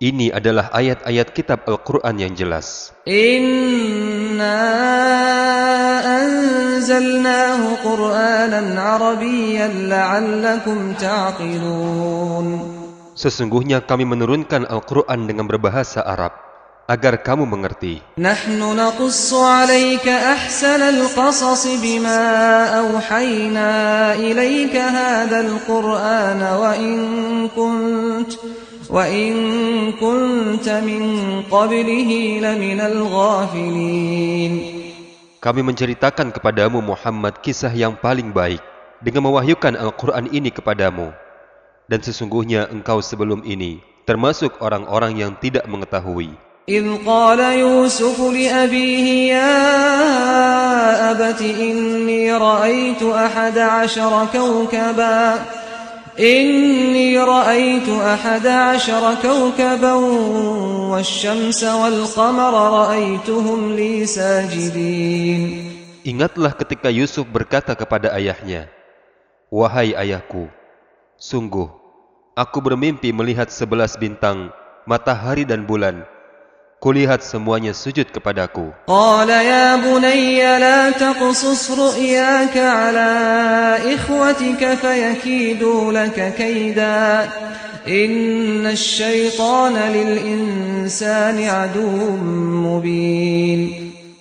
Ini adalah ayat-ayat kitab Al-Quran yang jelas. Inna anzalnahu Qur'anan Arabiyan la'allakum ta'qilun. Sesungguhnya kami menurunkan Al-Quran dengan berbahasa Arab agar kamu mengerti. Nahnu naqussu 'alaika ahsanal qasas bima awhayna ilaika hadzal Qur'ana wa in kunta وإن كنت من قبله لمن الغافلين Kami menceritakan kepadamu Muhammad kisah yang paling baik dengan mewahyukan Al-Quran ini kepadamu. Dan sesungguhnya engkau sebelum ini termasuk orang-orang yang tidak mengetahui. إذ قال يوسف لأبيه يا أبت إني رأيت أحد عشر كوكبا إني رأيت أحد عشر كوكبا والشمس والقمر رأيتهم لي ساجدين Ingatlah ketika Yusuf berkata kepada ayahnya, Wahai ayahku, sungguh, aku bermimpi melihat sebelas bintang, matahari dan bulan. Kulihat semuanya sujud kepadaku.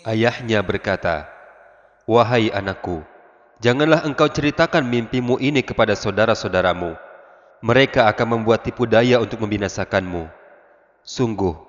Ayahnya berkata, Wahai anakku, janganlah engkau ceritakan mimpimu ini kepada saudara-saudaramu. Mereka akan membuat tipu daya untuk membinasakanmu. Sungguh,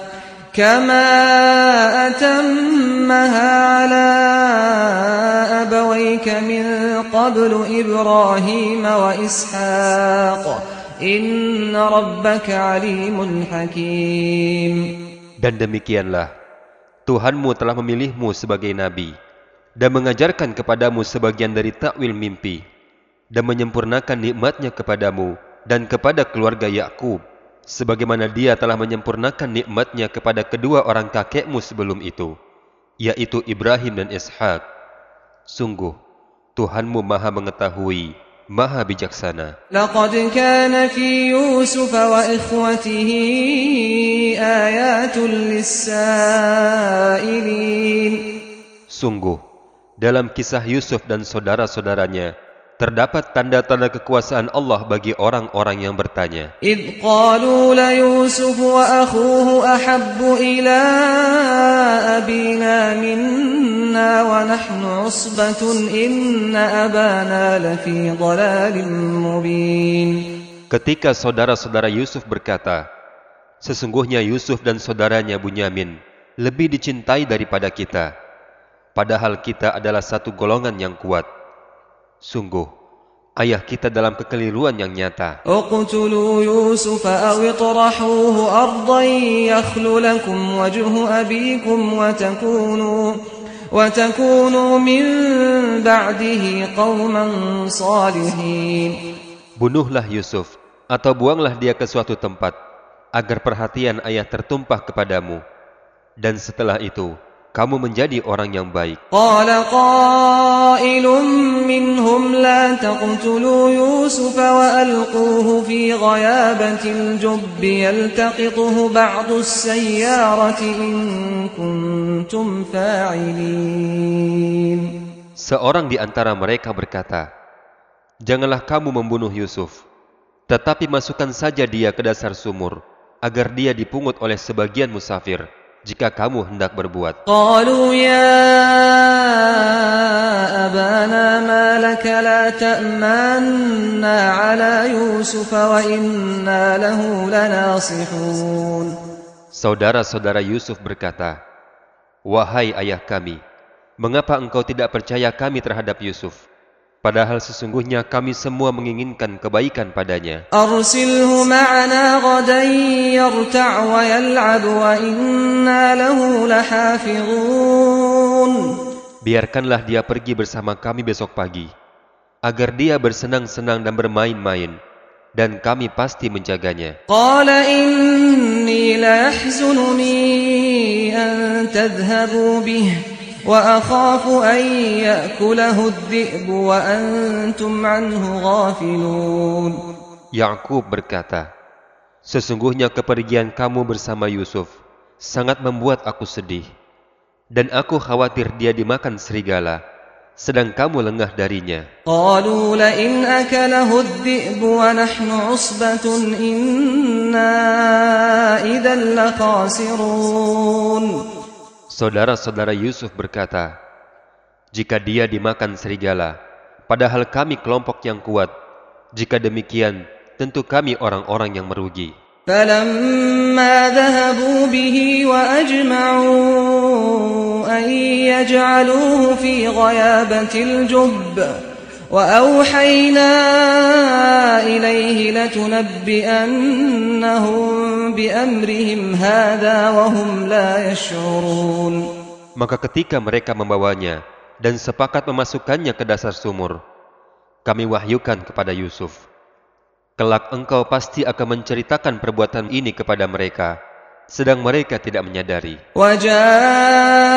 كما أتمها على أبويك من قبل إبراهيم وإسحاق إن ربك عليم حكيم Dan demikianlah, Tuhanmu telah memilihmu sebagai nabi dan mengajarkan kepadamu sebagian dari takwil mimpi dan menyempurnakan nikmatnya kepadamu dan kepada keluarga Yakub sebagaimana dia telah menyempurnakan nikmatnya kepada kedua orang kakekmu sebelum itu, yaitu Ibrahim dan Ishak. Sungguh, Tuhanmu maha mengetahui, maha bijaksana. Laqad kana fi Yusuf wa ikhwatihi ayatul lissailin. Sungguh, dalam kisah Yusuf dan saudara-saudaranya, terdapat tanda-tanda kekuasaan Allah bagi orang-orang yang bertanya إذ قالوا ليوسف وأخوه أحب إلى أبينا منا ونحن عصبة إن أبانا لفي ضلال مبين Ketika saudara-saudara Yusuf berkata, Sesungguhnya Yusuf dan saudaranya Bunyamin lebih dicintai daripada kita, padahal kita adalah satu golongan yang kuat. Sungguh, ayah kita dalam kekeliruan yang nyata. Bunuhlah Yusuf, atau buanglah dia ke suatu tempat, agar perhatian ayah tertumpah kepadamu. Dan setelah itu, kamu menjadi orang yang baik. Seorang di antara mereka berkata, Janganlah kamu membunuh Yusuf, tetapi masukkan saja dia ke dasar sumur, agar dia dipungut oleh sebagian musafir jika kamu hendak berbuat. Saudara-saudara Yusuf berkata, Wahai ayah kami, mengapa engkau tidak percaya kami terhadap Yusuf? Padahal sesungguhnya kami semua menginginkan kebaikan padanya. Biarkanlah dia pergi bersama kami besok pagi, agar dia bersenang-senang dan bermain-main, dan kami pasti menjaganya. Dia berkata. وأخاف أن يأكله الذئب وأنتم عنه غافلون Yakub berkata, Sesungguhnya kepergian kamu bersama Yusuf sangat membuat aku sedih, dan aku khawatir dia dimakan serigala, sedang kamu lengah darinya. Saudara-saudara Yusuf berkata, Jika dia dimakan serigala, padahal kami kelompok yang kuat, jika demikian, tentu kami orang-orang yang merugi. فلما ذهبوا به وأجمعوا أن يجعلوه في غيابة الجب وأوحينا إليه لتنبئنهم بأمرهم هذا وهم لا يشعرون Maka ketika mereka membawanya dan sepakat memasukkannya ke dasar sumur, kami wahyukan kepada Yusuf, Kelak engkau pasti akan menceritakan perbuatan ini kepada mereka, sedang mereka tidak menyadari. وجاءوا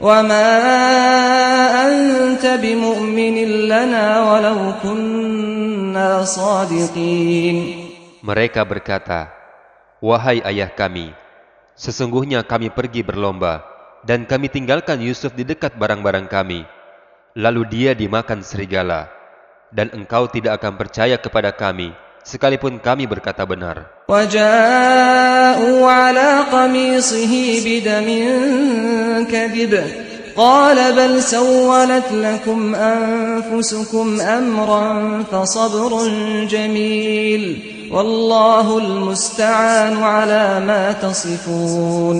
وما أنت بمؤمن لنا ولو كنا صادقين Mereka berkata, Wahai ayah kami, sesungguhnya kami pergi berlomba, dan kami tinggalkan Yusuf di dekat barang-barang kami. Lalu dia dimakan serigala, dan engkau tidak akan percaya kepada kami, sekalipun kami berkata benar. وجاءوا على قميصه بدم كذب قال بل سولت لكم أنفسكم أمرا فصبر جميل والله المستعان على ما تصفون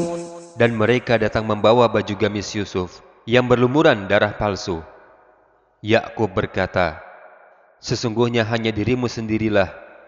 Dan mereka datang membawa baju gamis Yusuf yang berlumuran darah palsu. Yakub berkata, Sesungguhnya hanya dirimu sendirilah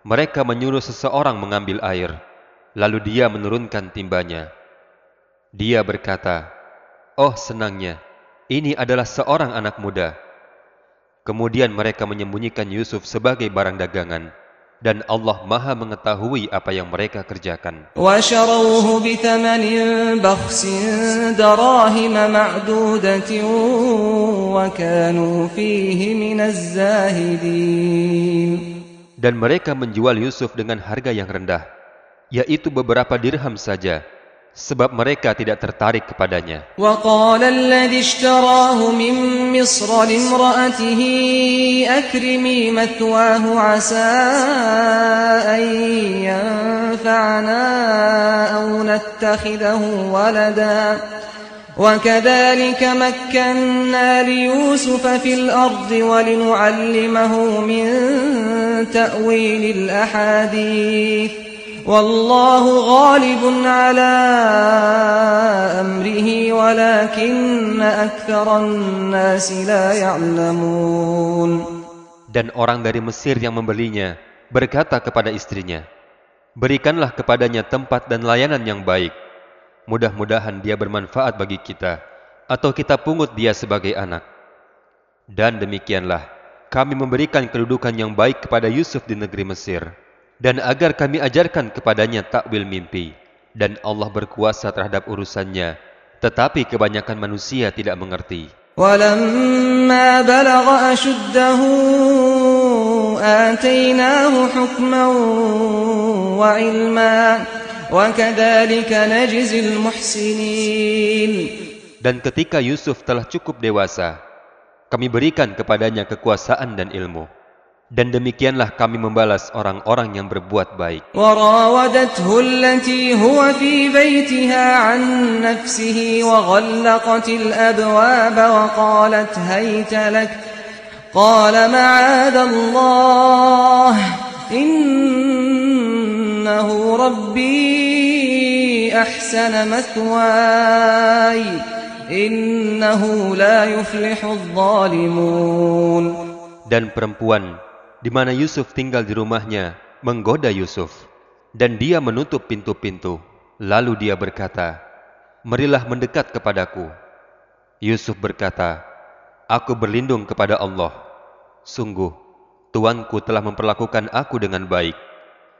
Mereka menyuruh seseorang mengambil air, lalu dia menurunkan timbanya. Dia berkata, "Oh, senangnya, ini adalah seorang anak muda." Kemudian mereka menyembunyikan Yusuf sebagai barang dagangan, dan Allah Maha mengetahui apa yang mereka kerjakan وشروه بثمن بخس دراهم معدودة وكانوا فيه من الزاهدين Dan mereka menjual Yusuf dengan harga yang rendah, yaitu beberapa dirham saja, sebab mereka tidak tertarik kepadanya. وقال الذي اشتراه من مصر لامرأته أكرمي مثواه عسى أن ينفعنا أو نتخذه ولدا وكذلك مكنا ليوسف في الأرض ولنعلمه من تأويل الأحاديث والله غالب على أمره ولكن أكثر الناس لا يعلمون Dan orang dari Mesir yang membelinya berkata kepada istrinya, Berikanlah kepadanya tempat dan layanan yang baik. Mudah-mudahan dia bermanfaat bagi kita, atau kita pungut dia sebagai anak. Dan demikianlah, kami memberikan kedudukan yang baik kepada Yusuf di negeri Mesir, dan agar kami ajarkan kepadanya takwil mimpi, dan Allah berkuasa terhadap urusannya, tetapi kebanyakan manusia tidak mengerti. ولما بلغ أشده آتيناه حكما وعلما وكذلك نجزي المحسنين Dan ketika Yusuf telah cukup dewasa, kami berikan kepadanya kekuasaan dan ilmu. Dan demikianlah kami membalas orang-orang yang berbuat baik. وراودته التي هو في بيتها عن نفسه وغلقت الأبواب وقالت هيت لك قال معاذ الله إنه ربي أحسن مثواي إنه لا يفلح الظالمون Dan perempuan di mana Yusuf tinggal di rumahnya menggoda Yusuf. Dan dia menutup pintu-pintu. Lalu dia berkata, Marilah mendekat kepadaku. Yusuf berkata, Aku berlindung kepada Allah. Sungguh, Tuanku telah memperlakukan aku dengan baik.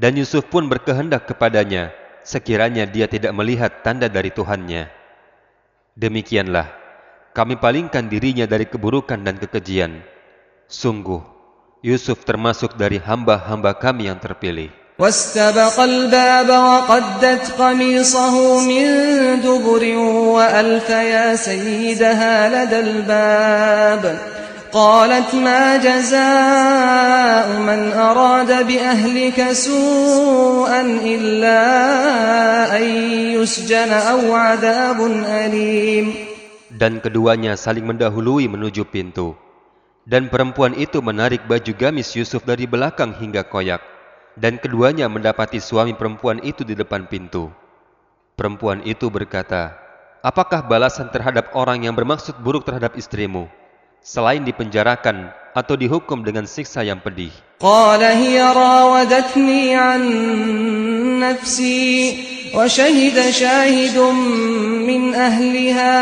Dan Yusuf pun berkehendak kepadanya, sekiranya dia tidak melihat tanda dari Tuhannya. Demikianlah, kami palingkan dirinya dari keburukan dan kekejian. Sungguh, Yusuf termasuk dari hamba-hamba kami yang terpilih. واستبق الباب وقدت قميصه من دبر وألف يا سيدها لدى الباب قالت ما جزاء من أراد بأهلك سوءا إلا أن يسجن أو عذاب أليم Dan keduanya saling mendahului menuju pintu. Dan perempuan itu menarik baju gamis Yusuf dari belakang hingga koyak. Dan keduanya mendapati suami perempuan itu di depan pintu. Perempuan itu berkata, Apakah balasan terhadap orang yang bermaksud buruk terhadap istrimu, selain dipenjarakan atau dihukum dengan siksa yang pedih. Qala hiya rawadatni an nafsi wa shahida shahidun min ahliha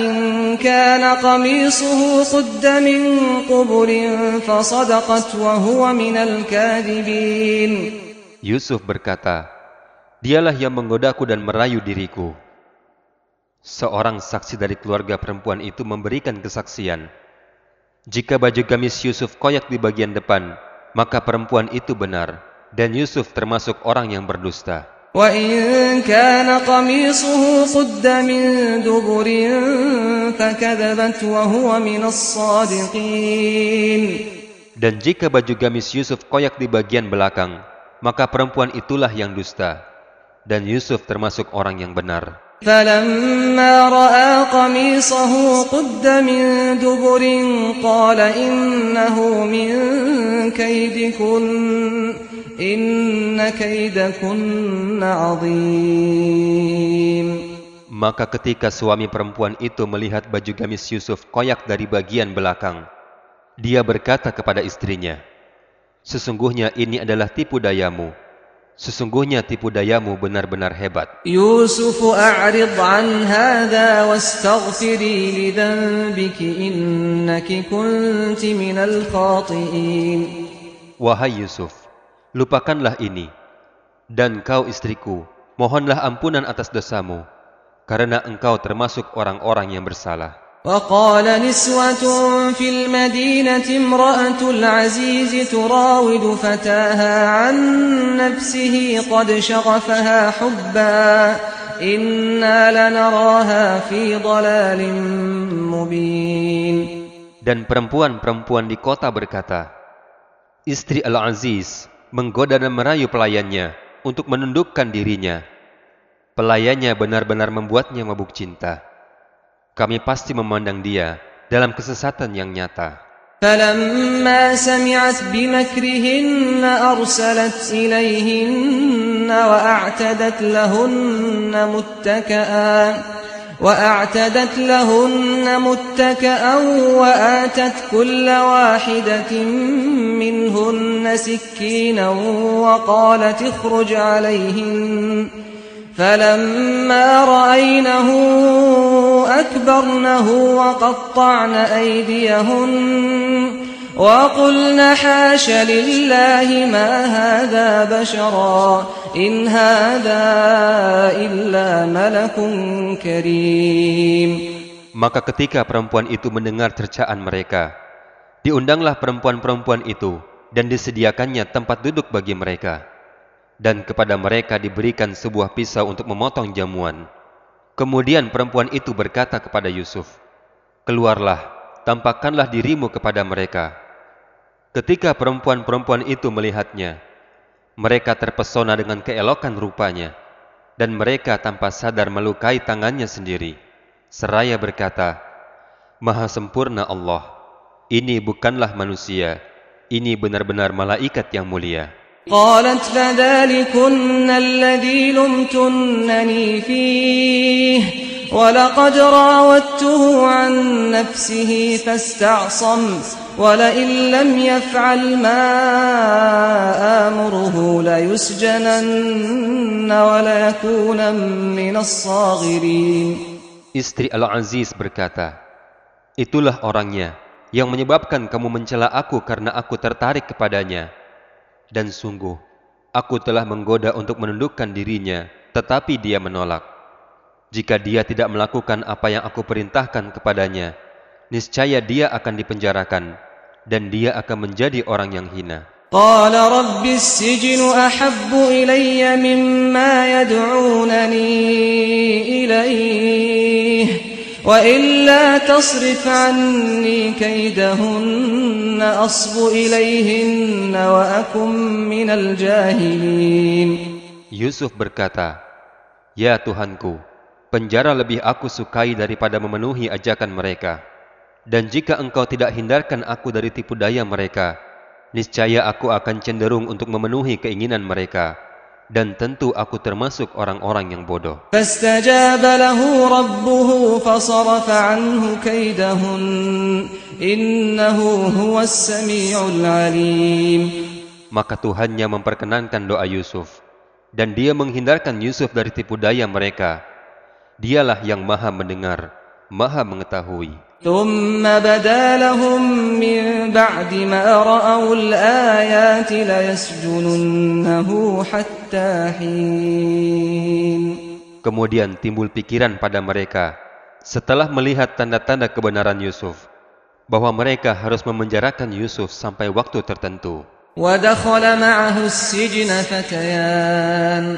in kana qamisuhu qudda min qubulin fa sadaqat wa huwa min al kadhibin. Yusuf berkata, Dialah yang menggodaku dan merayu diriku. Seorang saksi dari keluarga perempuan itu memberikan kesaksian. Jika baju gamis Yusuf koyak di bagian depan, maka perempuan itu benar, dan Yusuf termasuk orang yang berdusta. Dan jika baju gamis Yusuf koyak di bagian belakang, maka perempuan itulah yang dusta. Dan Yusuf termasuk orang yang benar. فلما رأى قميصه قد من دبر قال إنه من كيدكن إن كيدكن عظيم Maka ketika suami perempuan itu melihat baju gamis Yusuf koyak dari bagian belakang, dia berkata kepada istrinya, Sesungguhnya ini adalah tipu dayamu. Sesungguhnya tipu dayamu benar-benar hebat. Yusuf a'rid an hadha wastaghfiri li dhanbiki innaki kunti minal. Wahai Yusuf, lupakanlah ini. Dan kau istriku, mohonlah ampunan atas dosamu, karena engkau termasuk orang-orang yang bersalah. وقال نسوة في المدينة امرأة العزيز تراود فتاها عن نفسه قد شغفها حبا إنا لنراها في ضلال مبين Dan perempuan-perempuan di kota berkata, Istri Al-Aziz menggoda dan merayu pelayannya untuk menundukkan dirinya. Pelayannya benar-benar membuatnya mabuk cinta. Kami pasti memandang dia dalam kesesatan yang nyata. فلما سمعت بمكرهن أرسلت إليهن وأعتدت لهن متكئا وأعتدت لهن متكئا وآتت كل واحدة منهن سكينا وقالت اخرج عليهن فلما رأينه أكبرنه وقطعن أيديهن وقلن حاش لله ما هذا بشرا إن هذا إلا ملك كريم Maka ketika perempuan itu mendengar cercaan mereka, diundanglah perempuan-perempuan itu dan disediakannya tempat duduk bagi mereka. Dan kepada mereka diberikan sebuah pisau untuk memotong jamuan. Kemudian perempuan itu berkata kepada Yusuf, Keluarlah, tampakkanlah dirimu kepada mereka. Ketika perempuan-perempuan itu melihatnya, mereka terpesona dengan keelokan rupanya, dan mereka tanpa sadar melukai tangannya sendiri. Seraya berkata, Maha sempurna Allah, ini bukanlah manusia, ini benar-benar malaikat yang mulia. قالت فذلكن الذي لمتنني فيه ولقد راودته عن نفسه فاستعصم ولئن لم يفعل ما آمره ليسجنن وليكون من الصاغرين Istri Al-Aziz berkata, Itulah orangnya yang menyebabkan kamu mencela aku karena aku tertarik kepadanya. Dan sungguh, aku telah menggoda untuk menundukkan dirinya, tetapi dia menolak. Jika dia tidak melakukan apa yang aku perintahkan kepadanya, niscaya dia akan dipenjarakan, dan dia akan menjadi orang yang hina. قال رب السجن أحب إلي مما يدعونني إليه وإلا تصرف عني كيدهن أصب إليهن وأكن من الجاهلين Yusuf berkata, Ya Tuhanku, penjara lebih aku sukai daripada memenuhi ajakan mereka. Dan jika engkau tidak hindarkan aku dari tipu daya mereka, niscaya aku akan cenderung untuk memenuhi keinginan mereka. dan tentu aku termasuk orang-orang yang bodoh. Maka Tuhannya memperkenankan doa Yusuf, dan dia menghindarkan Yusuf dari tipu daya mereka. Dialah yang maha mendengar, maha mengetahui. ثم بدا لهم من بعد ما رأوا الآيات ليسجننه حتى حين Kemudian timbul pikiran pada mereka setelah melihat tanda-tanda kebenaran Yusuf bahwa mereka harus memenjarakan Yusuf sampai waktu tertentu. ودخل معه السجن فتيان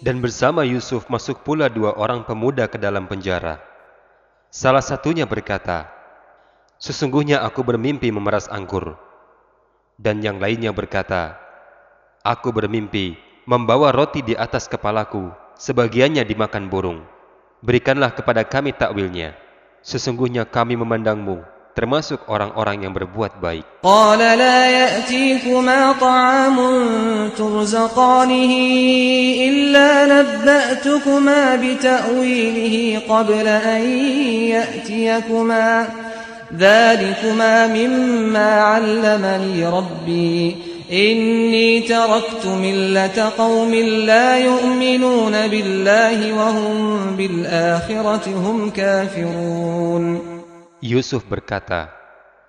Dan bersama Yusuf masuk pula dua orang pemuda ke dalam penjara. Salah satunya berkata, Sesungguhnya aku bermimpi memeras anggur. Dan yang lainnya berkata, Aku bermimpi membawa roti di atas kepalaku, sebagiannya dimakan burung. Berikanlah kepada kami takwilnya. Sesungguhnya kami memandangmu, termasuk orang-orang yang berbuat baik. Qala la ya'tikuma ta'amun turzaqanihi illa nabba'tukuma bita'wilihi qabla an ya'tiyakuma dhalikuma mimma 'allamani rabbi إني تركت ملة قوم لا يؤمنون بالله وهم بالآخرة هم كافرون Yusuf berkata,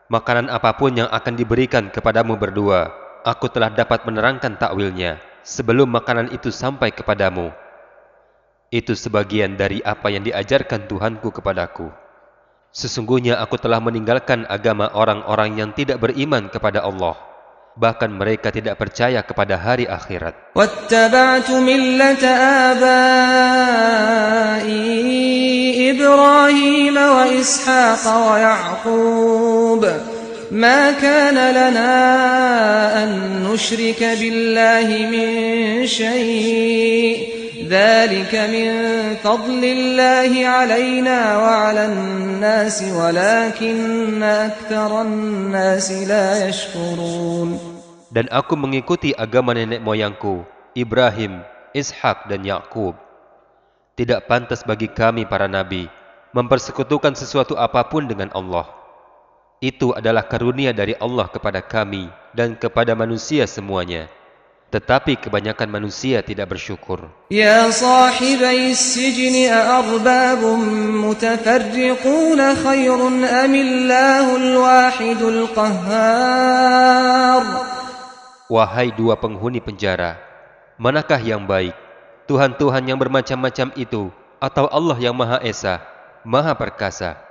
Makanan apa pun yang akan diberikan kepadamu berdua, aku telah dapat menerangkan takwilnya sebelum makanan itu sampai kepadamu. Itu sebagian dari apa yang diajarkan Tuhanku kepadaku. Sesungguhnya aku telah meninggalkan agama orang-orang yang tidak beriman kepada Allah. Bahkan mereka tidak percaya kepada hari akhirat. ما كان لنا أن نشرك بالله من شيء ذلك من فضل الله علينا وعلى الناس ولكن أكثر الناس لا يشكرون Dan aku mengikuti agama nenek moyangku, Ibrahim, Ishak, dan Yakub. Tidak pantas bagi kami para nabi mempersekutukan sesuatu apapun dengan Allah. Itu adalah karunia dari Allah kepada kami dan kepada manusia semuanya. Tetapi kebanyakan manusia tidak bersyukur. Ya sahibai sijni a'arbabun mutafarriquna khairun amillahul wahidul qahhar. Wahai dua penghuni penjara, manakah yang baik? Tuhan-Tuhan yang bermacam-macam itu atau Allah yang Maha Esa, Maha Perkasa?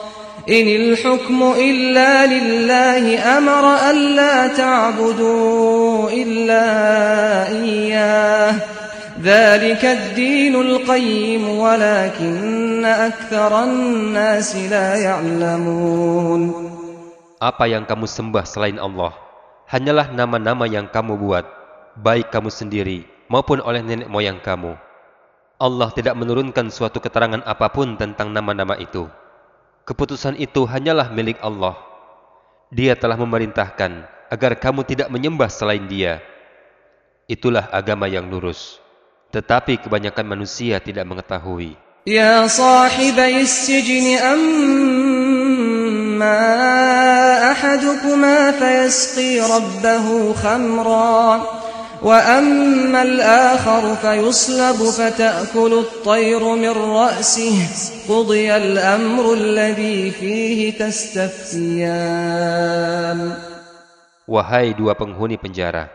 إن الحكم إلا لله أمر ألا تعبدوا إلا إياه ذلك الدين القيم ولكن أكثر الناس لا يعلمون Apa yang kamu sembah selain Allah hanyalah nama-nama yang kamu buat, baik kamu sendiri maupun oleh nenek moyang kamu. Allah tidak menurunkan suatu keterangan apapun tentang nama-nama itu. keputusan itu hanyalah milik Allah. Dia telah memerintahkan agar kamu tidak menyembah selain dia. Itulah agama yang lurus. Tetapi kebanyakan manusia tidak mengetahui. Ya sahibai sijni amma ahadukuma fayasqi rabbahu. وأما الآخر فيصلب فتأكل الطير من رأسه قضي الأمر الذي فيه تستفتيان Wahai dua penghuni penjara,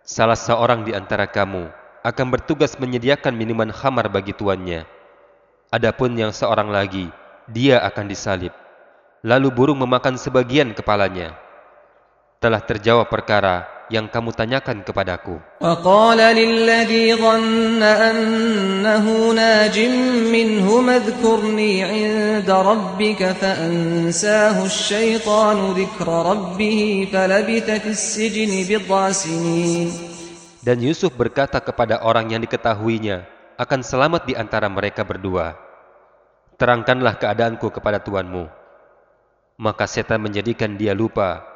salah seorang di antara kamu akan bertugas menyediakan minuman khamar bagi tuannya. Adapun yang seorang lagi, dia akan disalib. Lalu burung memakan sebagian kepalanya. Telah terjawab perkara yang kamu tanyakan kepadaku. وقال للذي ظن أنه ناج منهما اذكرني عند ربك فأنساه الشيطان ذكر ربه فلبث في السجن بضع سنين Dan Yusuf berkata kepada orang yang diketahuinya akan selamat di antara mereka berdua. Terangkanlah keadaanku kepada tuanmu. Maka setan menjadikan dia lupa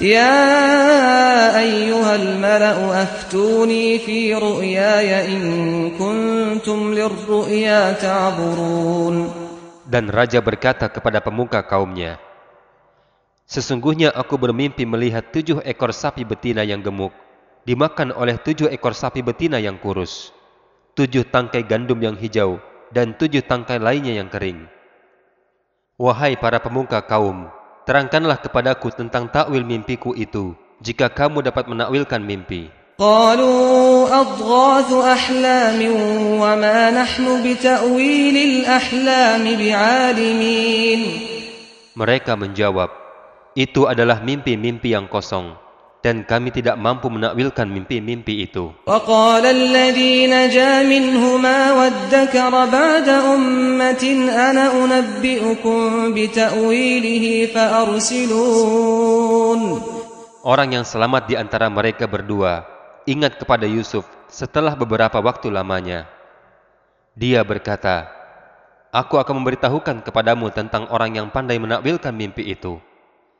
يا أيها الملأ أفتوني في رؤياي إن كنتم للرؤيا تعبرون Dan raja berkata kepada pemuka kaumnya, Sesungguhnya aku bermimpi melihat tujuh ekor sapi betina yang gemuk, dimakan oleh tujuh ekor sapi betina yang kurus, tujuh tangkai gandum yang hijau, dan tujuh tangkai lainnya yang kering. Wahai para pemuka kaum, terangkanlah kepadaku tentang takwil mimpiku itu, jika kamu dapat menakwilkan mimpi. قالوا أضغاث أحلام وما نحن بتأويل الأحلام بعالمين Mereka menjawab, itu adalah mimpi-mimpi yang kosong, dan kami tidak mampu menakwilkan mimpi-mimpi itu. وقال الذي نجا منهما وادكر بعد أمة أنا أنبئكم بتأويله فأرسلون Orang yang selamat di antara mereka berdua ingat kepada Yusuf setelah beberapa waktu lamanya. Dia berkata, Aku akan memberitahukan kepadamu tentang orang yang pandai menakwilkan mimpi itu.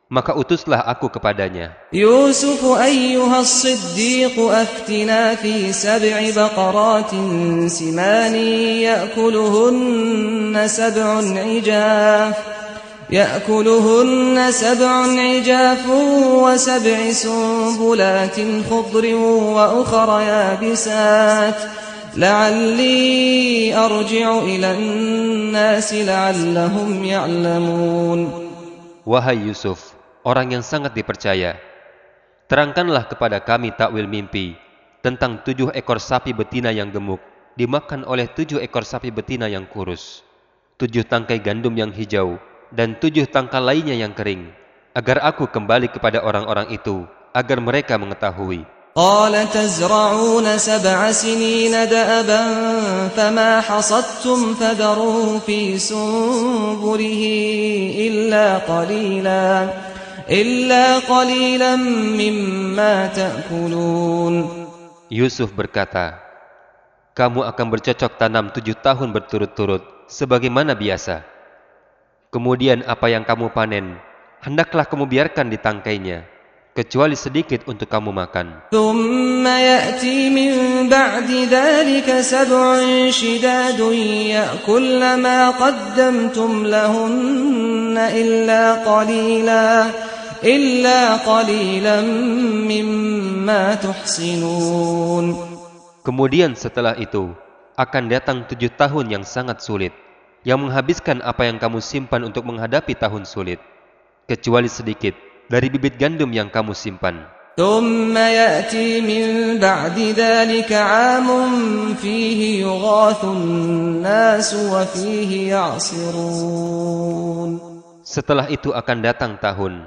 Maka utuslah aku kepadanya. يوسف أيها الصديق أفتنا في سبع بقرات سمان يأكلهن سبع عجاف يأكلهن سبع عجاف وسبع سنبلات خضر وأخر يابسات لعلي أرجع إلى الناس لعلهم يعلمون Wahai Yusuf, orang yang sangat dipercaya, terangkanlah kepada kami takwil mimpi tentang tujuh ekor sapi betina yang gemuk dimakan oleh tujuh ekor sapi betina yang kurus, tujuh tangkai gandum yang hijau, dan tujuh tangkai lainnya yang kering, agar aku kembali kepada orang-orang itu, agar mereka mengetahui. قال تزرعون سبع سنين دأبا فما حصدتم فذروه في سنبله إلا قليلا إلا قليلا مما تأكلون Yusuf berkata, Kamu akan bercocok tanam tujuh tahun berturut-turut, sebagaimana biasa. Kemudian apa yang kamu panen, hendaklah kamu biarkan di tangkainya, kecuali sedikit untuk kamu makan. ثم يأتي من بعد ذلك سبع شداد يأكل ما قدمتم لهن إلا قليلا إلا قليلا مما تحصنون Kemudian setelah itu, akan datang tujuh tahun yang sangat sulit, yang menghabiskan apa yang kamu simpan untuk menghadapi tahun sulit, kecuali sedikit dari bibit gandum yang kamu simpan. ثم يأتي من بعد ذلك عام فيه يغاث الناس وفيه يعصرون Setelah itu akan datang tahun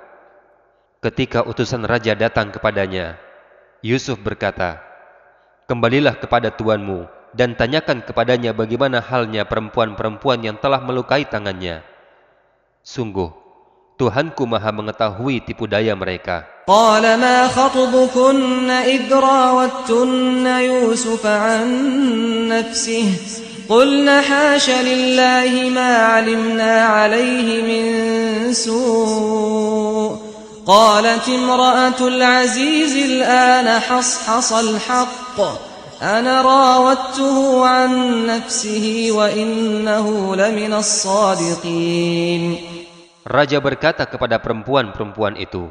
Ketika utusan raja datang kepadanya, Yusuf berkata, Kembalilah kepada tuanmu dan tanyakan kepadanya bagaimana halnya perempuan-perempuan yang telah melukai tangannya. Sungguh, Tuhanku maha mengetahui tipu daya mereka. قال ما خطبكن إذ راوتن يوسف عن نفسه قلنا حاش لله ما علمنا عليه من سوء قالت امرأة العزيز الآن حصحص الحق أنا راودته عن نفسه وإنه لمن الصادقين Raja berkata kepada perempuan-perempuan itu,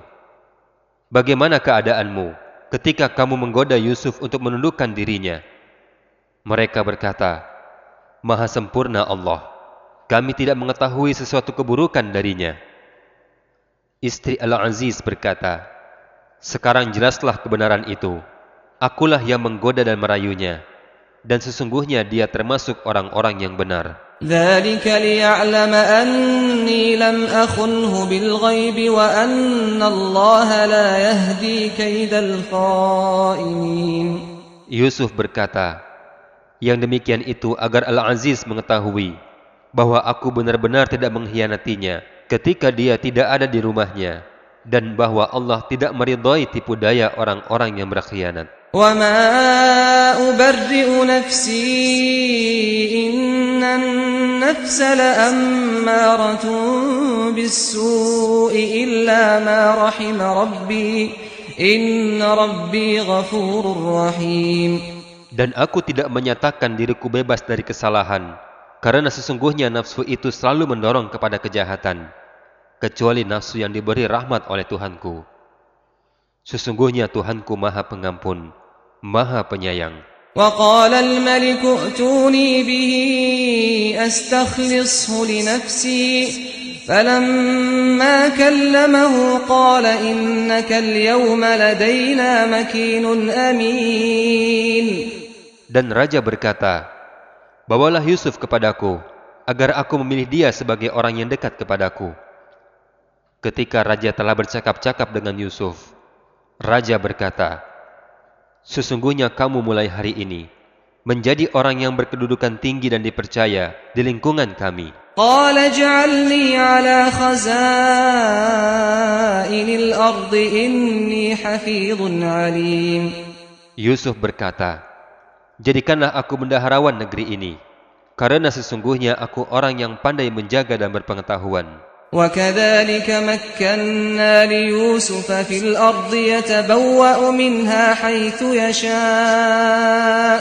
Bagaimana keadaanmu ketika kamu menggoda Yusuf untuk menundukkan dirinya? Mereka berkata, Maha sempurna Allah, kami tidak mengetahui sesuatu keburukan darinya. Istri Al-Aziz berkata, Sekarang jelaslah kebenaran itu. Akulah yang menggoda dan merayunya. Dan sesungguhnya dia termasuk orang-orang yang benar. ذلك ليعلم أني لم أخنه بالغيب وأن الله لا يهدي كيد الخائنين Yusuf berkata, Yang demikian itu agar Al-Aziz mengetahui bahwa aku benar-benar tidak mengkhianatinya ketika dia tidak ada di rumahnya dan bahwa Allah tidak meridhai tipu daya orang-orang yang berkhianat. وما أبرئ نفسي إن النفس لأمارة بالسوء إلا ما رحم ربي إن ربي غفور رحيم Dan aku tidak menyatakan diriku bebas dari kesalahan, karena sesungguhnya nafsu itu selalu mendorong kepada kejahatan, kecuali nafsu yang diberi rahmat oleh Tuhanku. Sesungguhnya Tuhanku maha pengampun, maha penyayang. وقال الملك ائتوني به أستخلصه لنفسي فلما كلمه قال إنك اليوم لدينا مكين أمين Dan raja berkata, Bawalah Yusuf kepadaku, agar aku memilih dia sebagai orang yang dekat kepadaku. ketika raja telah bercakap-cakap dengan Yusuf. Raja berkata, Sesungguhnya kamu mulai hari ini menjadi orang yang berkedudukan tinggi dan dipercaya di lingkungan kami. Yusuf berkata, Jadikanlah aku bendaharawan negeri ini, karena sesungguhnya aku orang yang pandai menjaga dan berpengetahuan. وكذلك مكنا ليوسف في الأرض يتبوأ منها حيث يشاء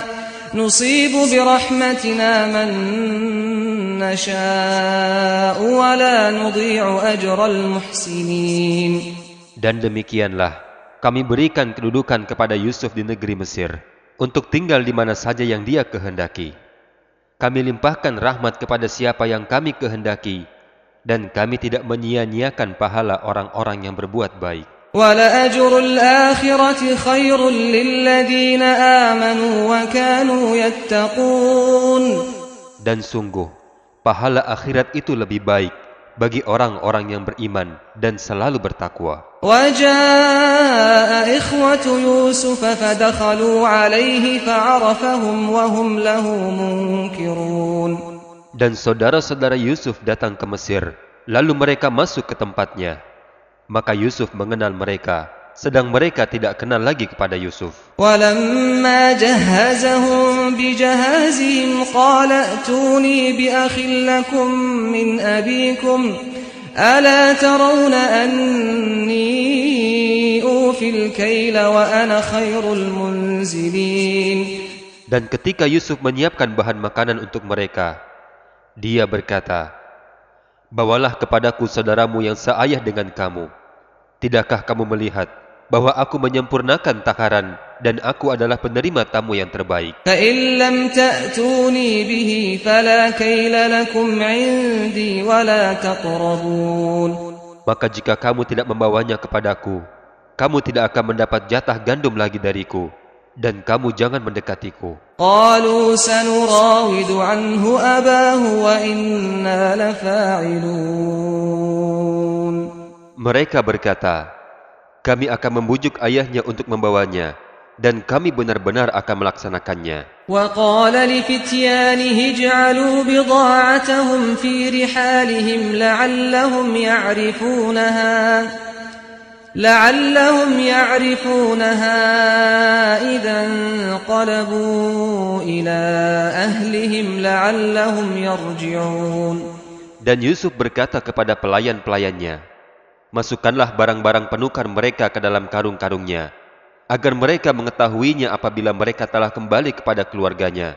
نصيب برحمتنا من نشاء ولا نضيع أجر المحسنين Dan demikianlah, kami berikan kedudukan kepada Yusuf di negeri Mesir, untuk tinggal di mana saja yang dia kehendaki. Kami limpahkan rahmat kepada siapa yang kami kehendaki, dan kami tidak menyia-nyiakan pahala orang-orang yang berbuat baik. Dan sungguh, pahala akhirat itu lebih baik bagi orang-orang yang beriman dan selalu bertakwa. وجاء إخوة يوسف فدخلوا عليه فعرفهم وهم له منكرون Dan saudara-saudara Yusuf datang ke Mesir, lalu mereka masuk ke tempatnya. Maka Yusuf mengenal mereka, sedang mereka tidak kenal lagi kepada Yusuf. ولما جهزهم بجهازهم قال ائتوني بأخ لكم من أبيكم ألا ترون أني أوفي الكيل وأنا خير المنزلين Dan ketika Yusuf menyiapkan bahan makanan untuk mereka, dia berkata, Bawalah kepadaku saudaramu yang seayah dengan kamu. Tidakkah kamu melihat bahwa aku menyempurnakan takaran dan aku adalah penerima tamu yang terbaik. Maka jika kamu tidak membawanya kepadaku, kamu tidak akan mendapat jatah gandum lagi dariku dan kamu jangan mendekatiku. قالوا سنراود عنه أباه وإنا لفاعلون Mereka berkata, kami akan membujuk ayahnya untuk membawanya, dan kami benar-benar akan melaksanakannya. وقال لفتيانه اجعلوا بضاعتهم في رحالهم لعلهم يعرفونها لعلهم يعرفونها إذا انقلبوا إلى أهلهم لعلهم يرجعون Dan Yusuf berkata kepada pelayan-pelayannya, Masukkanlah barang-barang penukar mereka ke dalam karung-karungnya, agar mereka mengetahuinya apabila mereka telah kembali kepada keluarganya.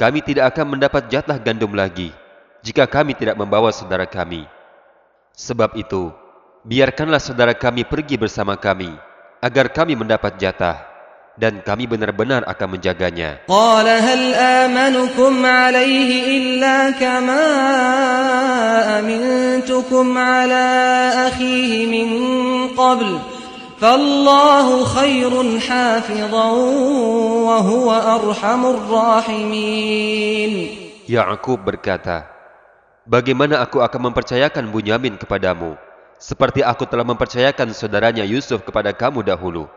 kami tidak akan mendapat jatah gandum lagi jika kami tidak membawa saudara kami. Sebab itu, biarkanlah saudara kami pergi bersama kami, agar kami mendapat jatah, dan kami benar-benar akan menjaganya. Qala hal amanukum alaihi illa kama amintukum ala akhihi min qabl. فالله خير حافظا وهو أرحم الراحمين Yakub berkata, Bagaimana aku akan mempercayakan Bunyamin kepadamu, seperti aku telah mempercayakan saudaranya Yusuf kepada kamu dahulu.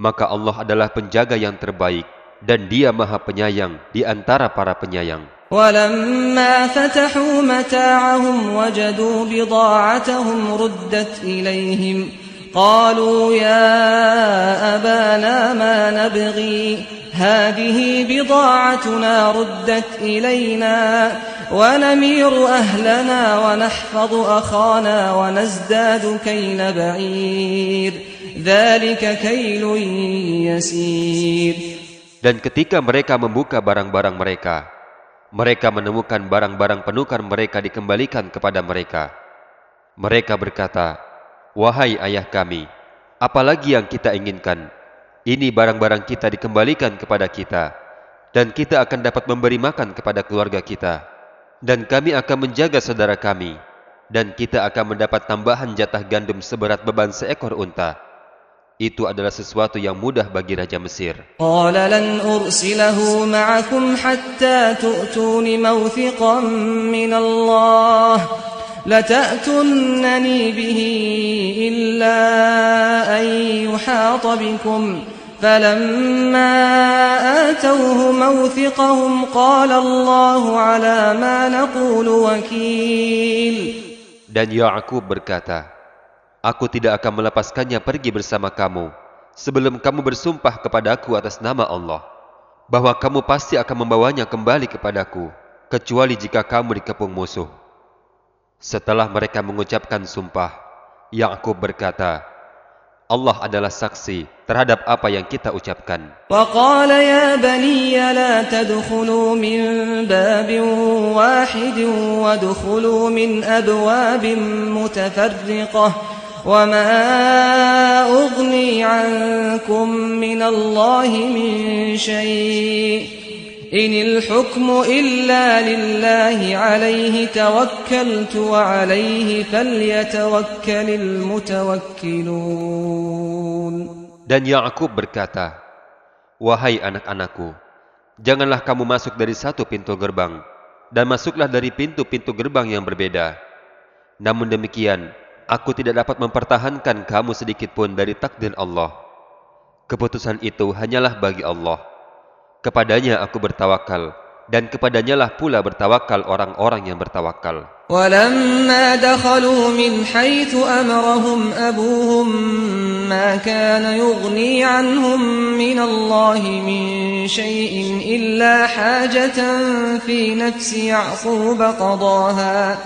Maka Allah adalah penjaga yang terbaik dan dia maha penyayang di antara para penyayang. ولما فتحوا متاعهم وجدوا بضاعتهم ردت إليهم قالوا يا أبانا ما نبغي هذه بضاعتنا ردت إلينا ونمير أهلنا ونحفظ أخانا ونزداد كيل بعير ذلك كيل يسير Dan ketika mereka membuka barang-barang mereka, mereka menemukan barang-barang penukar mereka dikembalikan kepada mereka. Mereka berkata, Wahai ayah kami, apalagi yang kita inginkan? Ini barang-barang kita dikembalikan kepada kita, dan kita akan dapat memberi makan kepada keluarga kita. Dan kami akan menjaga saudara kami, dan kita akan mendapat tambahan jatah gandum seberat beban seekor unta. Itu adalah sesuatu yang mudah bagi Raja Mesir. قال لن أرسله معكم حتى تؤتون موثقا من الله لتأتنني به إلا أن يحاط بكم فلما آتوه موثقهم قال الله على ما نقول وكيل Dan Ya'qub berkata, Aku tidak akan melepaskannya pergi bersama kamu sebelum kamu bersumpah kepadaku atas nama Allah bahwa kamu pasti akan membawanya kembali kepadaku kecuali jika kamu dikepung musuh. Setelah mereka mengucapkan sumpah, Ya'qub berkata, Allah adalah saksi terhadap apa yang kita ucapkan. وقال يا بني لا تدخلوا من باب واحد وادخلوا من أبواب متفرقة وما أغني عنكم من الله من شيء إن الحكم إلا لله عليه توكلت وعليه فليتوكل المتوكلون. Dan Ya'qub berkata, Wahai anak-anakku, janganlah kamu masuk dari satu pintu gerbang, dan masuklah dari pintu-pintu gerbang yang berbeda. Namun demikian, aku tidak dapat mempertahankan kamu sedikitpun dari takdir Allah. Keputusan itu hanyalah bagi Allah. Kepadanya aku bertawakal, dan kepadanya lah pula bertawakal orang-orang yang bertawakal. ولما دخلوا من حيث أمرهم أبوهم ما كان يغني عنهم من الله من شيء إلا حاجة في نفس يعقوب قضاها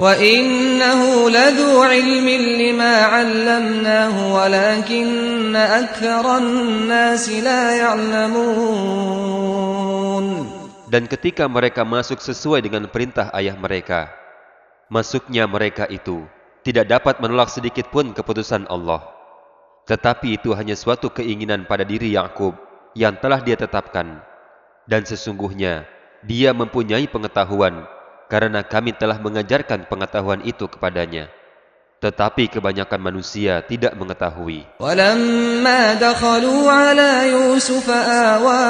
وإنه لذو علم لما علمناه ولكن أكثر الناس لا يعلمون Dan ketika mereka masuk sesuai dengan perintah ayah mereka, masuknya mereka itu tidak dapat menolak sedikit pun keputusan Allah. Tetapi itu hanya suatu keinginan pada diri Yakub yang telah dia tetapkan. Dan sesungguhnya dia mempunyai pengetahuan karena kami telah mengajarkan pengetahuan itu kepadanya. Tetapi kebanyakan manusia tidak mengetahui. ولما دخلوا على يوسف آوى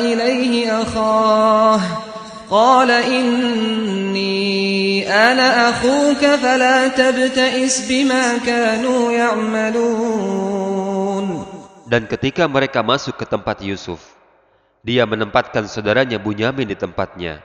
إليه أخاه قال إني أنا أخوك فلا تبتئس بما كانوا يعملون Dan ketika mereka masuk ke tempat Yusuf, dia menempatkan saudaranya Bunyamin di tempatnya.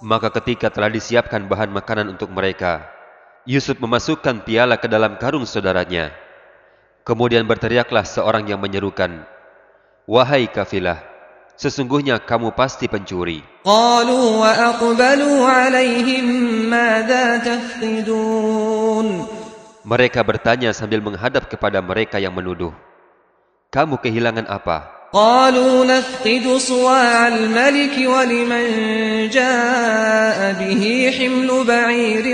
Maka ketika telah disiapkan bahan makanan untuk mereka, Yusuf memasukkan piala ke dalam karung saudaranya. Kemudian berteriaklah seorang yang menyerukan, Wahai kafilah, sesungguhnya kamu pasti pencuri. Mereka bertanya sambil menghadap kepada mereka yang menuduh, Kamu kehilangan apa? قالوا نفقد صواع الملك ولمن جاء به حمل بعير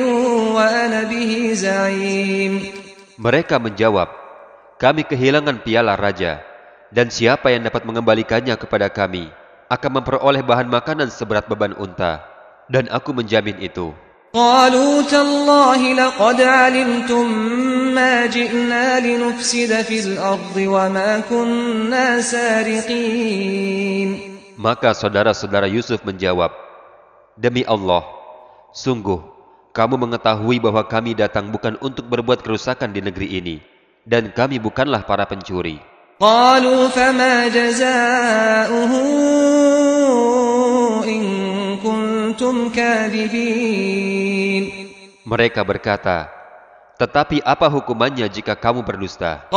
وأنا به زعيم Mereka menjawab, kami kehilangan piala raja, Dan siapa yang dapat mengembalikannya kepada kami akan memperoleh bahan makanan seberat beban unta. Dan aku menjamin itu. قالوا تالله لقد علمتم ما جئنا لنفسد في الأرض وما كنا سارقين Maka saudara-saudara Yusuf menjawab, Demi Allah, sungguh kamu mengetahui bahwa kami datang bukan untuk berbuat kerusakan di negeri ini, dan kami bukanlah para pencuri. قالوا فما جزاؤه إن كنتم كاذبين Mereka berkata, tetapi apa hukumannya jika kamu berdusta?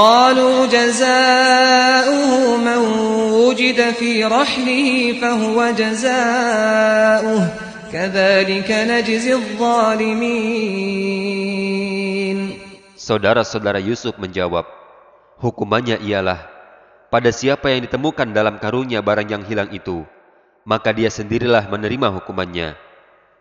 Saudara-saudara Yusuf menjawab, hukumannya ialah pada siapa yang ditemukan dalam karunia barang yang hilang itu, maka dia sendirilah menerima hukumannya.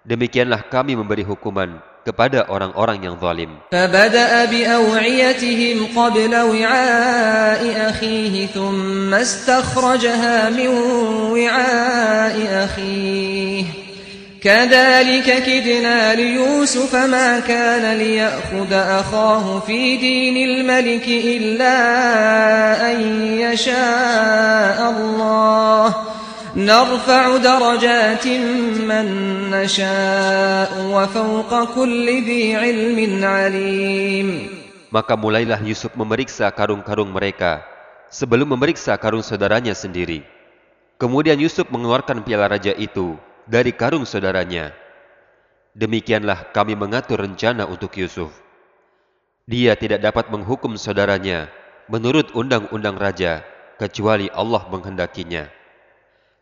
Demikianlah kami memberi hukuman kepada orang-orang yang zalim. فبدأ بأوعيتهم قبل وعاء أخيه ثم استخرجها من وعاء أخيه كذلك كدنا ليوسف ما كان ليأخذ أخاه في دين الملك إلا أن يشاء الله نرفع درجات من نشاء وفوق كل ذي علم عليم Maka mulailah Yusuf memeriksa karung-karung mereka sebelum memeriksa karung saudaranya sendiri. Kemudian Yusuf mengeluarkan piala raja itu dari karung saudaranya. Demikianlah kami mengatur rencana untuk Yusuf. Dia tidak dapat menghukum saudaranya menurut undang-undang raja kecuali Allah menghendakinya.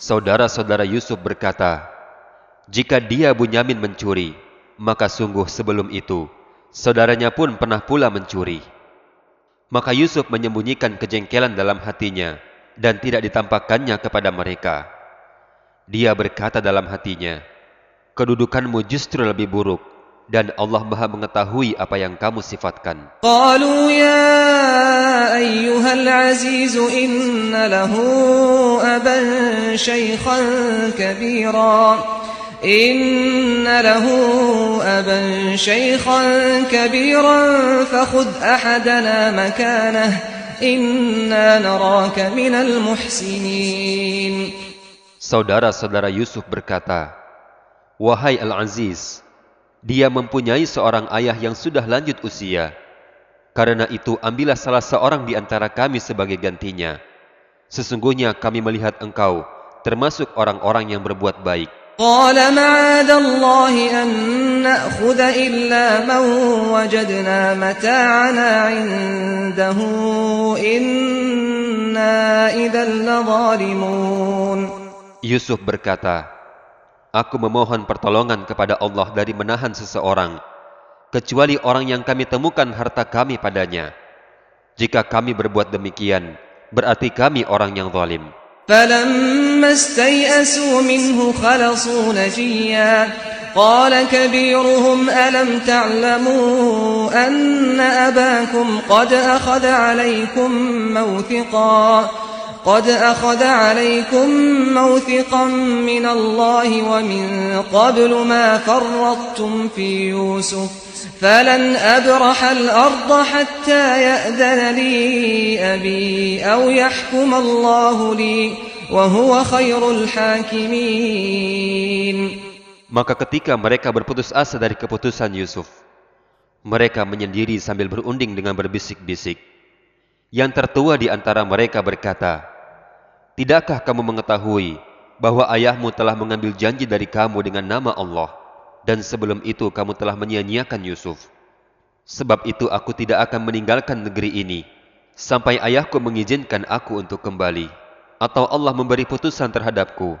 Saudara-saudara Yusuf berkata, "Jika dia Bunyamin mencuri, maka sungguh sebelum itu saudaranya pun pernah pula mencuri." Maka Yusuf menyembunyikan kejengkelan dalam hatinya dan tidak ditampakkannya kepada mereka. Dia berkata dalam hatinya, "Kedudukanmu justru lebih buruk dan Allah Maha mengetahui apa yang kamu sifatkan." قالوا يا أيها العزيز إن له أبا شيخا كبيرا. إن له أبا شيخا كبيرا فخذ أحدنا مكانه. إنا نراك من المحسنين. Saudara-saudara Yusuf berkata, Wahai Al-Aziz, dia mempunyai seorang ayah yang sudah lanjut usia. Karena itu ambillah salah seorang di antara kami sebagai gantinya. Sesungguhnya kami melihat engkau termasuk orang-orang yang berbuat baik. قال معاذ الله أن نأخذ إلا من وجدنا متاعنا عنده إنا إذا لظالمون Yusuf berkata, Aku memohon pertolongan kepada Allah dari menahan seseorang, kecuali orang yang kami temukan harta kami padanya. Jika kami berbuat demikian, berarti kami orang yang zalim. فلما استيئسوا منه خلصوا نجيا قال كبيرهم ألم تعلموا أن أباكم قد أخذ عليكم موثقا قد أخذ عليكم موثقا من الله ومن قبل ما فرطتم في يوسف فلن أبرح الأرض حتى يأذن لي أبي أو يحكم الله لي وهو خير الحاكمين Maka ketika mereka berputus asa dari keputusan Yusuf, mereka menyendiri sambil berunding dengan berbisik-bisik. Yang tertua di antara mereka berkata, Tidakkah kamu mengetahui bahwa ayahmu telah mengambil janji dari kamu dengan nama Allah, dan sebelum itu kamu telah menyia-nyiakan Yusuf? Sebab itu aku tidak akan meninggalkan negeri ini, sampai ayahku mengizinkan aku untuk kembali. atau Allah memberi putusan terhadapku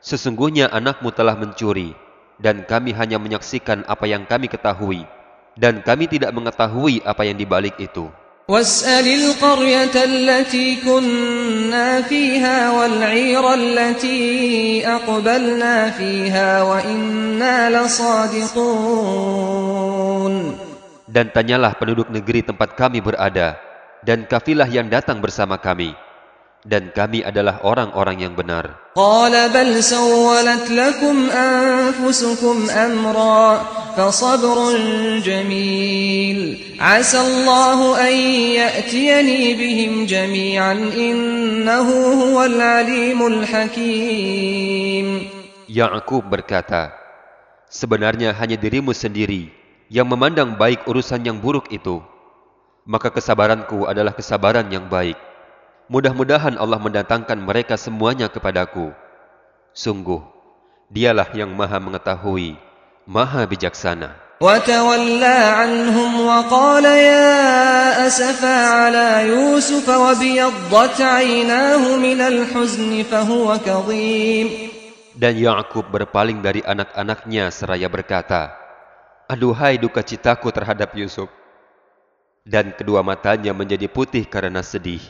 sesungguhnya anakmu telah mencuri, dan kami hanya menyaksikan apa yang kami ketahui, dan kami tidak mengetahui apa yang dibalik itu. واسأل القرية التي كنا فيها والعير التي أقبلنا فيها وإنا لصادقون Dan tanyalah penduduk negeri tempat kami berada, dan kafilah yang datang bersama kami, dan kami adalah orang-orang yang benar. Yang aku Ya'qub berkata, Sebenarnya hanya dirimu sendiri yang memandang baik urusan yang buruk itu. Maka kesabaranku adalah kesabaran yang baik. Mudah-mudahan Allah mendatangkan mereka semuanya kepadaku. Sungguh, dialah yang maha mengetahui, maha bijaksana. وتولى عنهم وقال يا أسفا على يوسف وابيضت عيناه من الحزن فهو كظيم Dan Yakub berpaling dari anak-anaknya seraya berkata, Aduhai duka citaku terhadap Yusuf. Dan kedua matanya menjadi putih karena sedih.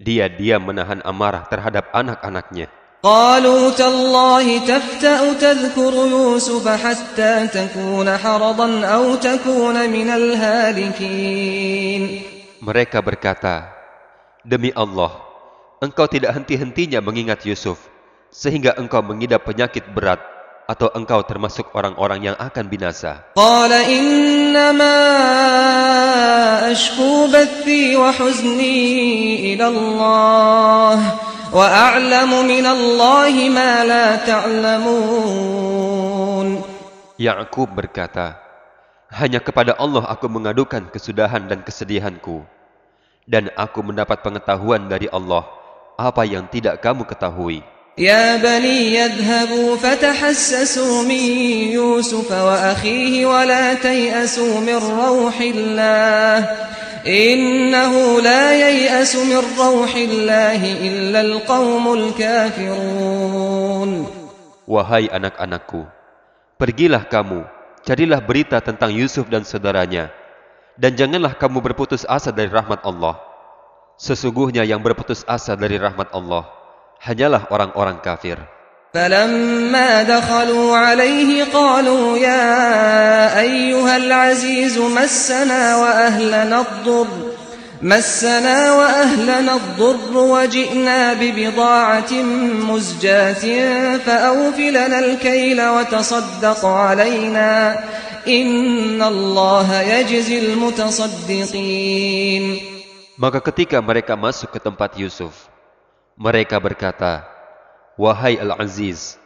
Dia diam menahan amarah terhadap anak-anaknya. قالوا تالله تفتأ تذكر يوسف حتى تكون حرضا أو تكون من الهالكين Mereka berkata, Demi Allah, engkau tidak henti-hentinya mengingat Yusuf, sehingga engkau mengidap penyakit berat, atau engkau termasuk orang-orang yang akan binasa. Qala innama ashku bathi wa huzni ila Allah wa a'lamu min Allah ma la ta'lamun. Ya'qub berkata, hanya kepada Allah aku mengadukan kesudahan dan kesedihanku dan aku mendapat pengetahuan dari Allah apa yang tidak kamu ketahui. يا بني يذهبوا فتحسسوا من يوسف وأخيه ولا تيأسوا من روح الله إنه لا ييأس من روح الله إلا القوم الكافرون Wahai anak-anakku, pergilah kamu, carilah berita tentang Yusuf dan saudaranya, dan janganlah kamu berputus asa dari rahmat Allah. Sesungguhnya yang berputus asa dari rahmat Allah hanyalah orang-orang kafir. فلما دخلوا عليه قالوا يا أيها العزيز مسنا وأهلنا الضر مسنا وأهلنا الضر وجئنا ببضاعة مزجاة فأوف لنا الكيل وتصدق علينا إن الله يجزي المتصدقين Maka ketika mereka masuk ke tempat Yusuf, mereka berkata, Wahai Al-Aziz,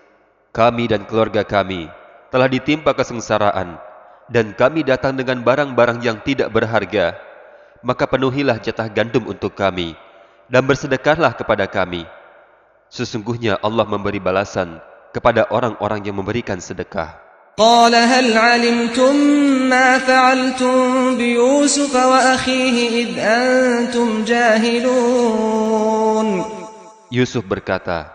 kami dan keluarga kami telah ditimpa kesengsaraan, dan kami datang dengan barang-barang yang tidak berharga. Maka penuhilah jatah gandum untuk kami, dan bersedekahlah kepada kami. Sesungguhnya Allah memberi balasan kepada orang-orang yang memberikan sedekah. قال هل علمتم ما فعلتم بيوسف وأخيه إذ أنتم جاهلون Yusuf berkata,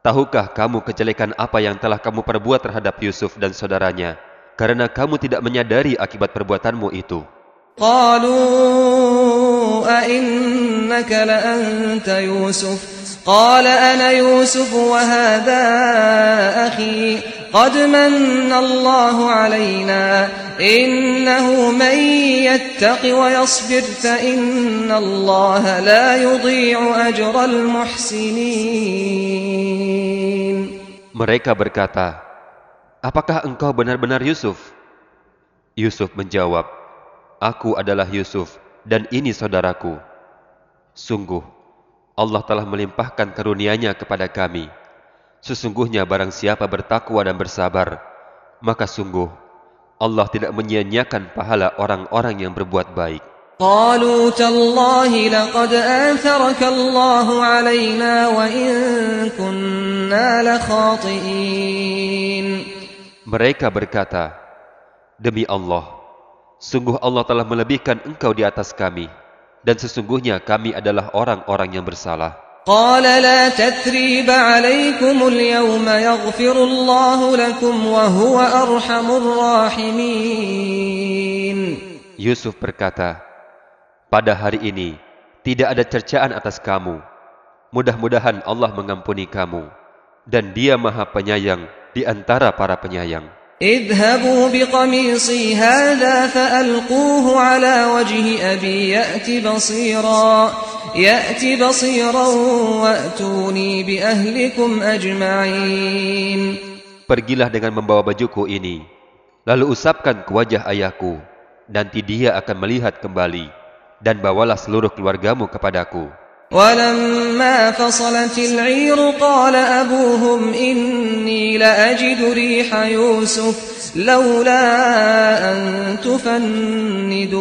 Tahukah kamu kejelekan apa yang telah kamu perbuat terhadap Yusuf dan saudaranya, karena kamu tidak menyadari akibat perbuatanmu itu? قالوا أئنك لأنت يوسف قال أنا يوسف وهذا أخي قد من الله علينا إنه من يتق ويصبر فإن الله لا يضيع أجر المحسنين Mereka berkata, Apakah engkau benar-benar Yusuf? Yusuf menjawab, Aku adalah Yusuf, dan ini saudaraku. Sungguh, Allah telah melimpahkan karunia-Nya kepada kami. Sesungguhnya barang siapa bertakwa dan bersabar, maka sungguh Allah tidak menyia-nyiakan pahala orang-orang yang berbuat baik. قالوا تالله لقد آثرك الله علينا وإن كنا لخاطئين Mereka berkata, Demi Allah, sungguh Allah telah melebihkan engkau di atas kami, dan sesungguhnya kami adalah orang-orang yang bersalah. قال لا تثريب عليكم اليوم يغفر الله لكم وهو أرحم الراحمين Yusuf berkata, Pada hari ini, tidak ada cercaan atas kamu. Mudah-mudahan Allah mengampuni kamu. Dan dia maha penyayang di antara para penyayang. اذهبوا بقميصي هذا فألقوه على وجه أبي يأت بصيرا يأت بصيرا وأتوني بأهلكم أجمعين Pergilah dengan membawa bajuku ini, lalu usapkan ke wajah ayahku, nanti dia akan melihat kembali, dan bawalah seluruh keluargamu kepadaku. ولما فصلت العير قال أبوهم إني لأجد ريح يوسف لولا أن تفندون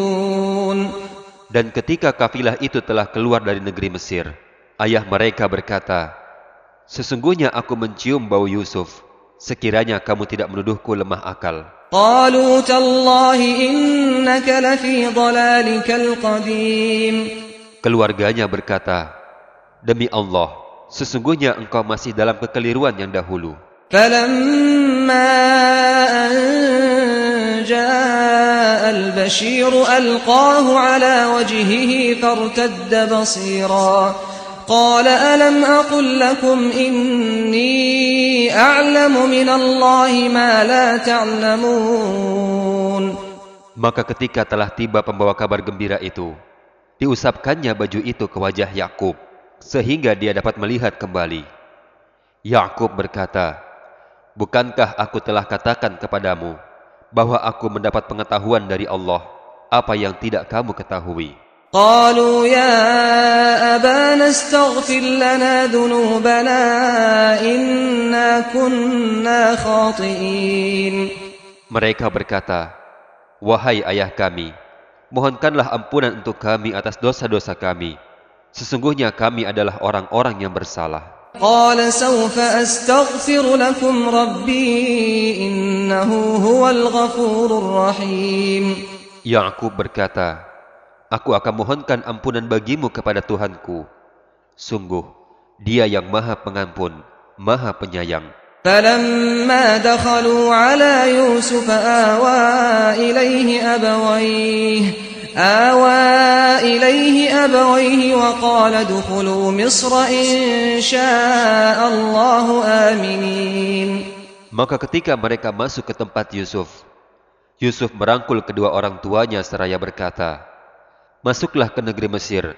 Dan ketika kafilah itu telah keluar dari negeri Mesir, ayah mereka berkata, Sesungguhnya aku mencium bau Yusuf, sekiranya kamu tidak menuduhku lemah akal. قالوا تالله إنك لفي ضلالك القديم Keluarganya berkata, Demi Allah, sesungguhnya engkau masih dalam kekeliruan yang dahulu. فلما أن جاء البشير ألقاه على وجهه فارتد بصيرا قال ألم أقل لكم إني أعلم من الله ما لا تعلمون Maka ketika telah tiba pembawa kabar gembira itu, diusapkannya baju itu ke wajah Yakub, sehingga dia dapat melihat kembali. Yakub berkata, Bukankah aku telah katakan kepadamu bahwa aku mendapat pengetahuan dari Allah apa yang tidak kamu ketahui? قالوا يا أبانا استغفر لنا ذنوبنا إنا كنا خاطئين Mereka berkata, Wahai ayah kami, mohonkanlah ampunan untuk kami atas dosa-dosa kami. Sesungguhnya kami adalah orang-orang yang bersalah. قال سوف أستغفر لكم ربي إنه هو الغفور الرحيم Yakub berkata, Aku akan mohonkan ampunan bagimu kepada Tuhanku. Sungguh, dia yang maha pengampun, maha penyayang. فلما دخلوا على يوسف آوى إليه أبويه آوى إليه أبويه وقال ادخلوا مصر إن شاء الله آمنين Maka ketika mereka masuk ke tempat Yusuf, Yusuf merangkul kedua orang tuanya seraya berkata, Masuklah ke negeri Mesir,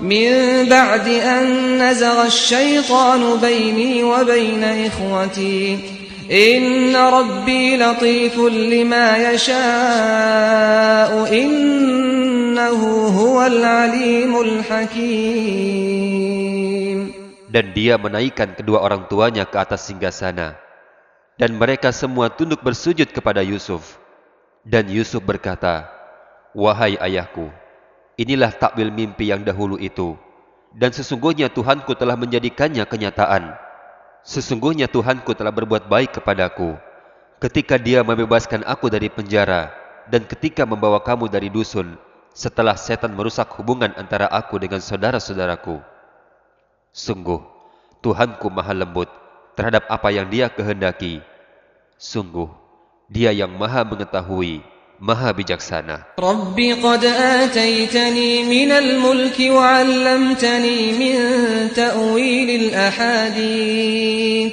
من بعد أن نزغ الشيطان بيني وبين إخوتي إن ربي لطيف لما يشاء إنه هو العليم الحكيم Dan dia menaikkan kedua orang tuanya ke atas singgasana. Dan mereka semua tunduk bersujud kepada Yusuf. Dan Yusuf berkata, Wahai ayahku, inilah takwil mimpi yang dahulu itu. Dan sesungguhnya Tuhanku telah menjadikannya kenyataan. Sesungguhnya Tuhanku telah berbuat baik kepadaku. Ketika dia membebaskan aku dari penjara, dan ketika membawa kamu dari dusun, setelah setan merusak hubungan antara aku dengan saudara-saudaraku. Sungguh, Tuhanku maha lembut terhadap apa yang dia kehendaki. Sungguh, dia yang maha mengetahui Maha Bijaksana. رب قد آتيتني من الملك وعلمتني من تأويل الأحاديث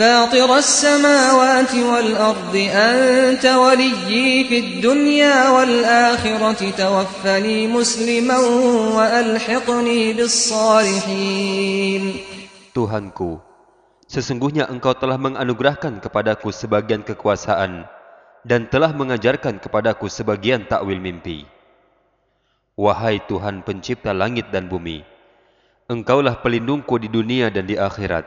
فاطر السماوات والأرض أنت وليي في الدنيا والآخرة توفني مسلما وألحقني بالصالحين Tuhanku, sesungguhnya Engkau telah menganugerahkan kepadaku sebagian kekuasaan dan telah mengajarkan kepadaku sebagian takwil mimpi. Wahai Tuhan pencipta langit dan bumi, Engkaulah pelindungku di dunia dan di akhirat.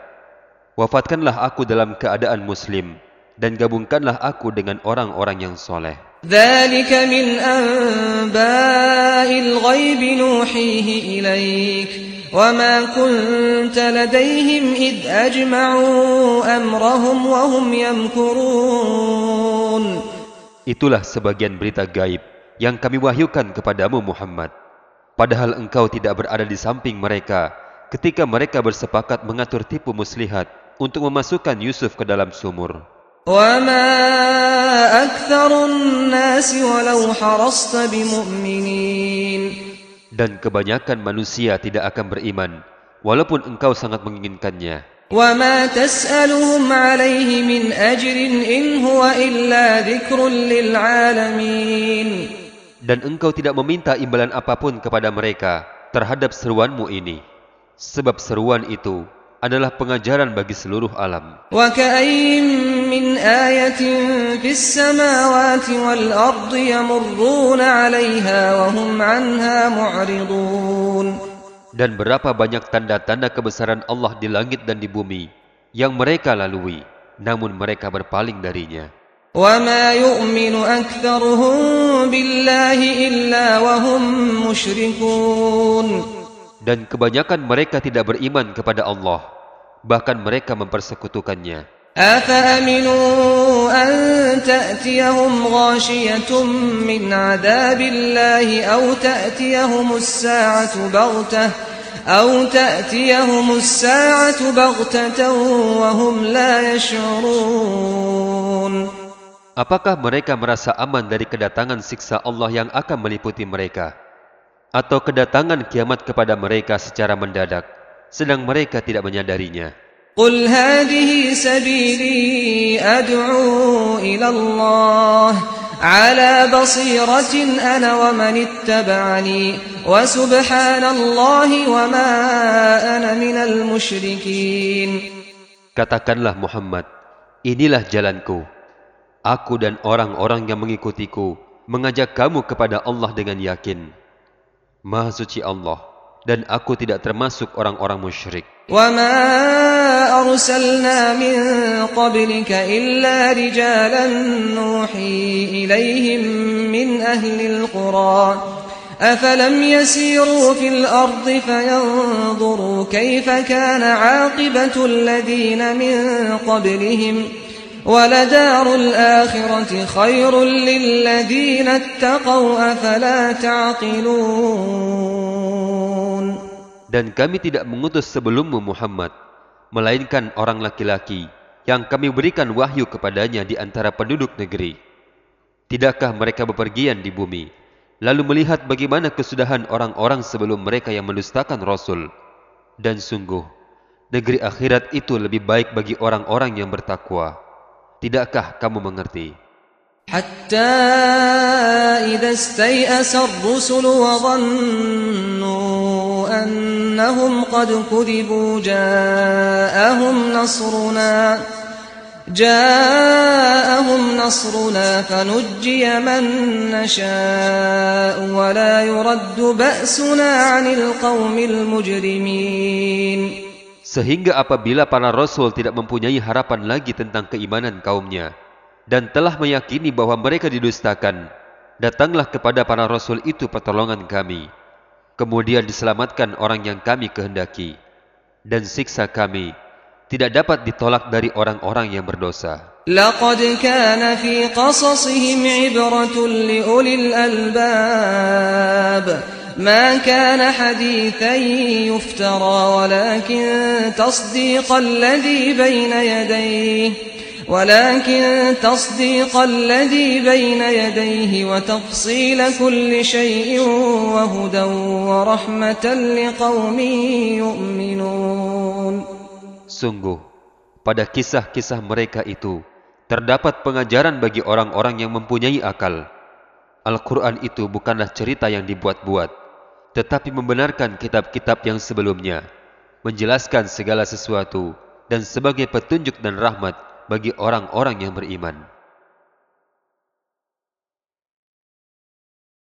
Wafatkanlah aku dalam keadaan muslim dan gabungkanlah aku dengan orang-orang yang soleh. ذلك من أنباء الغيب نوحيه إليك وما كنت لديهم إذ أجمعوا أمرهم وهم يمكرون Itulah sebagian berita gaib yang kami wahyukan kepadamu Muhammad. Padahal engkau tidak berada di samping mereka ketika mereka bersepakat mengatur tipu muslihat untuk memasukkan Yusuf ke dalam sumur. وما أكثر الناس ولو حرصت بمؤمنين Dan kebanyakan manusia tidak akan beriman, walaupun engkau sangat menginginkannya. وما تسألهم عليه من أجر إن هو إلا ذكر للعالمين Dan engkau tidak meminta imbalan apapun kepada mereka terhadap seruanmu ini. Sebab seruan itu adalah pengajaran bagi seluruh alam. وكأين من آية في السماوات والأرض يمرون عليها وهم عنها معرضون Dan berapa banyak tanda-tanda kebesaran Allah di langit dan di bumi yang mereka lalui, namun mereka berpaling darinya. وما يؤمن أكثرهم بالله إلا وهم مشركون Dan kebanyakan mereka tidak beriman kepada Allah, bahkan mereka mempersekutukannya. أفأمنوا أن تأتيهم غاشية من عذاب الله أو تأتيهم الساعة بغتة أو تأتيهم الساعة بغتة وهم لا يشعرون Apakah mereka merasa aman dari kedatangan siksa Allah yang akan meliputi mereka? Atau kedatangan kiamat kepada mereka secara mendadak, sedang mereka tidak menyadarinya? قل هذه سبيلي أدعو إلى الله على بصيرة أنا ومن اتبعني وسبحان الله وما أنا من المشركين Katakanlah Muhammad, inilah jalanku. Aku dan orang-orang yang mengikutiku mengajak kamu kepada Allah dengan yakin. Maha suci Allah, dan aku tidak termasuk orang-orang musyrik. وما أرسلنا من قبلك إلا رجالا نوحي إليهم من أهل القرى أفلم يسيروا في الأرض فينظروا كيف كان عاقبة الذين من قبلهم ولدار الآخرة خير للذين اتقوا أفلا تعقلون Dan kami tidak mengutus sebelummu Muhammad, melainkan orang laki-laki yang kami berikan wahyu kepadanya di antara penduduk negeri. Tidakkah mereka bepergian di bumi, lalu melihat bagaimana kesudahan orang-orang sebelum mereka yang mendustakan Rasul? Dan sungguh, negeri akhirat itu lebih baik bagi orang-orang yang bertakwa. Tidakkah kamu mengerti? حتى إذا استيأس الرسل وظنوا أنهم قد كذبوا جاءهم نصرنا جاءهم نصرنا فنجي من نشاء ولا يرد بأسنا عن القوم المجرمين Sehingga apabila para rasul tidak mempunyai harapan lagi tentang keimanan kaumnya dan telah meyakini bahwa mereka didustakan, datanglah kepada para rasul itu pertolongan kami. Kemudian diselamatkan orang yang kami kehendaki dan siksa kami tidak dapat ditolak dari orang-orang yang berdosa. لقد كان في قصصهم عبرة لأولي الألباب ما كان حديثا يفترى ولكن تصديق الذي بين يديه ولكن تصديق الذي بين يديه وتفصيل كل شيء وهدى ورحمة لقوم يؤمنون Sungguh, pada kisah-kisah mereka itu terdapat pengajaran bagi orang-orang yang mempunyai akal. Al-Quran itu bukanlah cerita yang dibuat-buat, tetapi membenarkan kitab-kitab yang sebelumnya, menjelaskan segala sesuatu, dan sebagai petunjuk dan rahmat bagi orang-orang yang beriman.